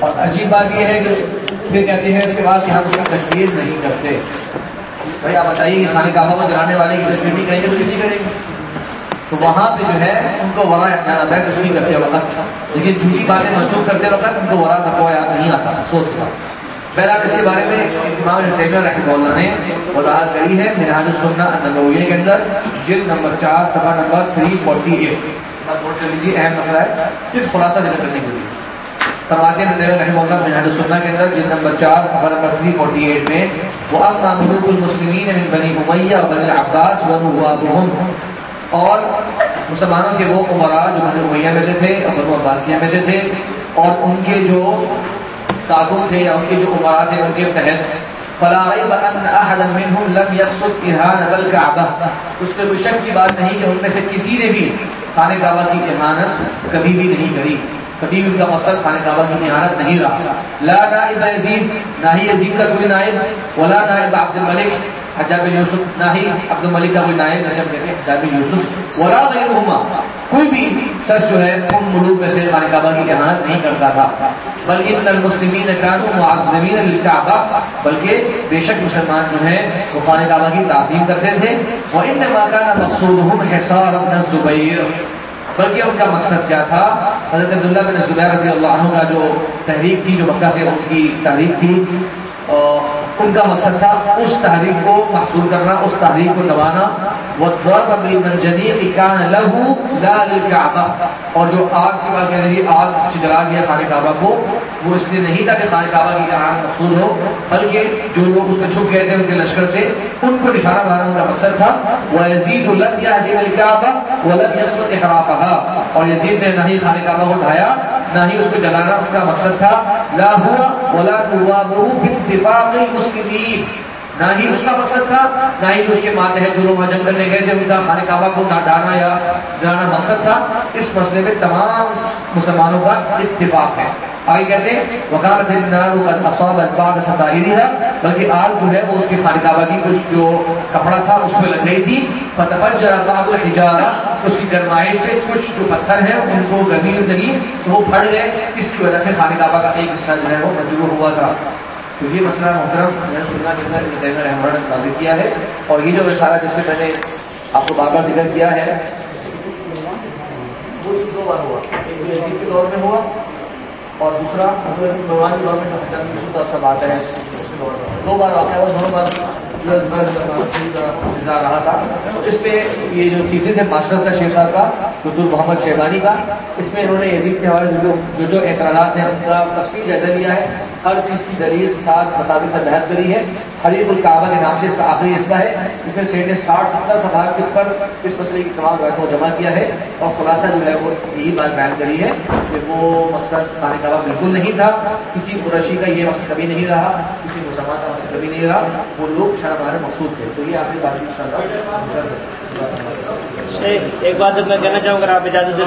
اور عجیب بات یہ ہے کہ پھر کہتے ہیں اس کے بعد کہ ہم اس کی تشکیل نہیں کرتے۔ بھائی آپ بتائیے کہ خانے کعبہ کو جلانے والے کی تشکیل نہیں کریں گے تو کسی کریں گے۔ تو وہاں پہ جو ہے ان کو ورا یاد آتا ہے تشکیل کرتے وقت۔ لیکن جھوٹی باتیں منسوخ کرتے وقت ان کو ورا کا یاد نہیں آتا سوچ کا پہلا اس کے بارے میں امام ٹیکر اللہ نے وضاحت کری ہے، میرے سننا نمبر کے اندر جلد نمبر چار سفا نمبر تھری فورٹی ایٹ لیجیے اہم مسئلہ ہے، صرف خلاصہ ذکر کرنے کے لیے۔ فرماتے ہیں رحمہ اللہ مجھاد السنہ کے اندر جلد نمبر چار سفا نمبر تھری فورٹی ایٹ میں وہ اب ملوک المسلمین بنی امیہ بنی عباس ون ہوا اور مسلمانوں کے وہ عمرا جو بنی امیہ میں سے تھے اور بنو عباسیہ میں سے تھے، اور ان کے جو تعاون تھے یا ان کے جو عمرا تھے، ان کے تحت فلاحی لم يقصد ارحان اول کعبہ اس پہ کوئی شک کی بات نہیں کہ ان میں سے کسی نے بھی خانہ کعبہ کی احانت کبھی بھی نہیں کری۔ کبھی بھی ان کا مقصد خانہ کعبہ کی احانت نہیں رہا۔ لا نائب یزید، نہ ہی یزید کا کوئی نائب، ولا نائب عبد الملک حجاب یوسف، نہ ہی عبد الملک کا کوئی نائب نشب کہتے ہیں حجاب یوسف، ولا غیرہما۔ کوئی بھی شخص جو ہے ان ملوک میں سے خانہ کعبہ کی احانت نہیں کرتا تھا۔ بلکہ ان المسلمین کانو معظمین للکعبہ، بلکہ بے شک مسلمان جو ہیں، وہ خانہ کعبہ کی تعظیم کرتے تھے۔ وہ ان ما كان مقصودهم حصار ابن الزبیر بلکہ ان کا مقصد کیا تھا؟ حضرت عبداللہ بن زبیر رضی اللہ عنہ کا جو تحریک تھی، جو مکہ سے ان کی تحریک تھی ان کا مقصد تھا اس تحریک کو محصول کرنا، اس تحریک کو دبانا وہ لہو کعبہ اور جو آگ کی بات کہہ رہی آگ جلا دیا خانہ کعبہ کو۔ وہ اس لیے نہیں تھا کہ خان کعبہ کی آگ مقصود ہو، بلکہ جو لوگ اس میں چھپ گئے تھے، ان کے لشکر سے ان کو نشانہ بنانا ان کا مقصد تھا وہ یزید الگ یا کعبہ وہ الگ یسمت خراب اور یزید نے نہ ہی خان کعبہ کو اٹھایا، نہ ہی اس کو جلانا، اس کا مقصد تھا۔ لاہور بولا اتفاق مسلمین نہ ہی اس کا مقصد تھا، نہ ہی اس کے ماتے ہیں جو لوگ جنگ کرنے گئے تھے ان کا خانہ کعبہ کو نہ ڈانا یا جانا مقصد تھا، اس مسئلے میں تمام مسلمانوں کا اتفاق ہے۔ آگے کہتے ہیں وکالت ستاہری ہے بلکہ آگ جو ہے وہ اس کے خانہ کعبہ کی کچھ جو کپڑا تھا، اس میں لگ رہی تھی۔ فتح ہجارہ اس کی گرمائش سے کچھ جو پتھر ہیں، ان کو گرمی لگی تو وہ پھٹ گئے۔ اس کی وجہ سے خانہ کعبہ کا ایک حصہ جو ہے وہ مجبور ہوا تھا۔ تو یہ مسئلہ محترم میں سننا کے اندر احمد نے ثابت کیا ہے۔ اور یہ جو اشارہ جس سے میں نے آپ کو بار بار ذکر کیا ہے، وہ دو بار ہوا۔ ایک کے دور میں ہوا اور دوسرا بھگوان کے دور میں سب بات ہے۔ دو بار واقعہ ہوا، دونوں بار رہا تھا۔ اس پہ یہ جو تیسری ہے ماسٹر کا شیخ صاحب کا دکتور محمد شہبانی کا، اس میں انہوں نے یزید کے حوالے جو جو اعتراضات ہیں، ان کا تفصیل جائزہ لیا ہے۔ ہر چیز کی دلیل ساتھ مساوی سے بحث کری ہے۔ حریف القعبہ کے نام سے اس کا آخری حصہ ہے۔ جس میں سیٹ نے ساٹھ ستر سفار کے اوپر اس مسئلے کی تمام باتوں کو جمع کیا ہے اور خلاصہ جو ہے وہ یہی بات بیان کری ہے کہ وہ مقصد خانہ کعبہ بالکل نہیں تھا۔ کسی قرشی کا یہ مقصد کبھی نہیں رہا، کسی مسلمان کا مقصد کبھی نہیں رہا۔ وہ لوگ شرم ہمارے مقصود تھے۔ تو یہ آخری بات چیت ایک بات میں کہنا چاہوں گا، آپ اجازت